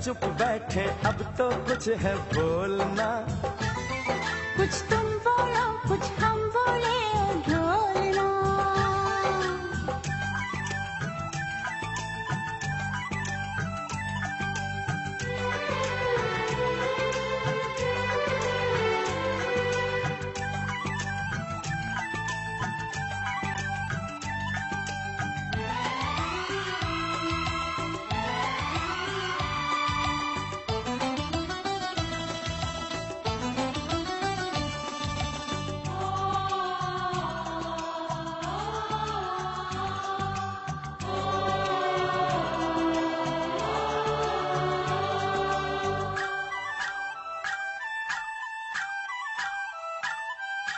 चुप बैठे अब तो कुछ है बोलना। कुछ तुम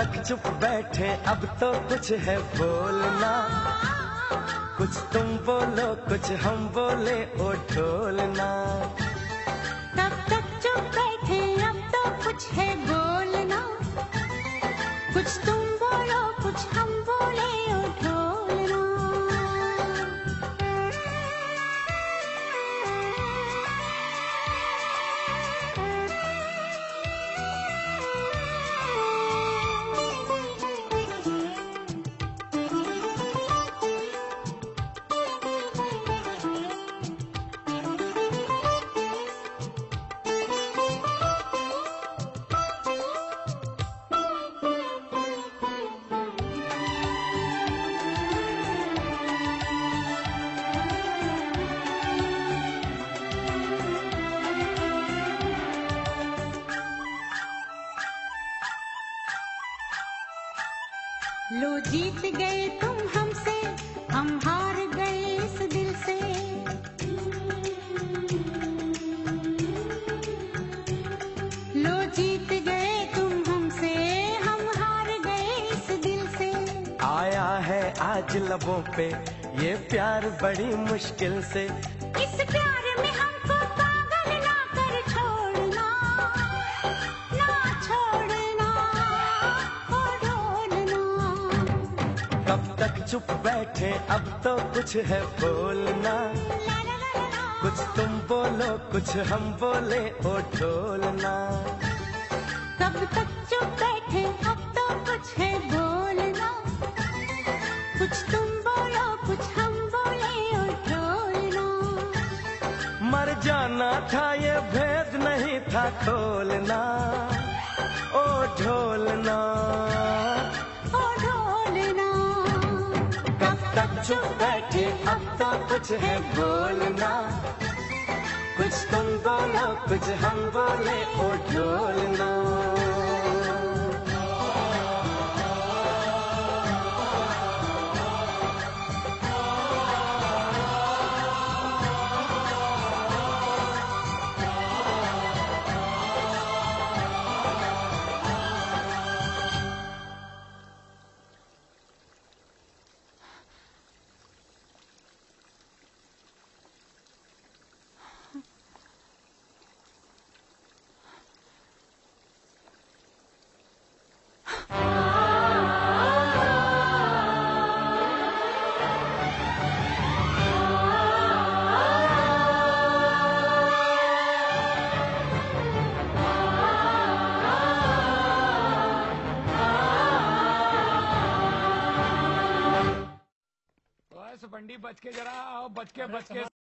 तक चुप बैठे, अब तो कुछ है बोलना। कुछ तुम बोलो, कुछ हम बोले, ओ ढोलना। तब तक चुप बैठे, अब तो कुछ है बोलना। कुछ तुम लो जीत गए तुम हमसे हम हार गए इस दिल से। लो जीत गए तुम हमसे हम हार गए इस दिल से। आया है आज लबों पे ये प्यार बड़ी मुश्किल से। इस प्यार चुप बैठे अब तो कुछ है बोलना। कुछ तुम बोलो कुछ हम बोले ओ ढोलना। कब तक चुप बैठे अब तो कुछ है बोलना। कुछ तुम बोलो कुछ हम बोले और ढोलना। मर जाना था ये भेद नहीं था खोलना। ओ ढोलना। तक चुप बैठे अब तो कुछ है बोलना। कुछ तुम बोलो, कुछ हम बोले, ओ ढोलना। बच के जरा आओ बच के बच के।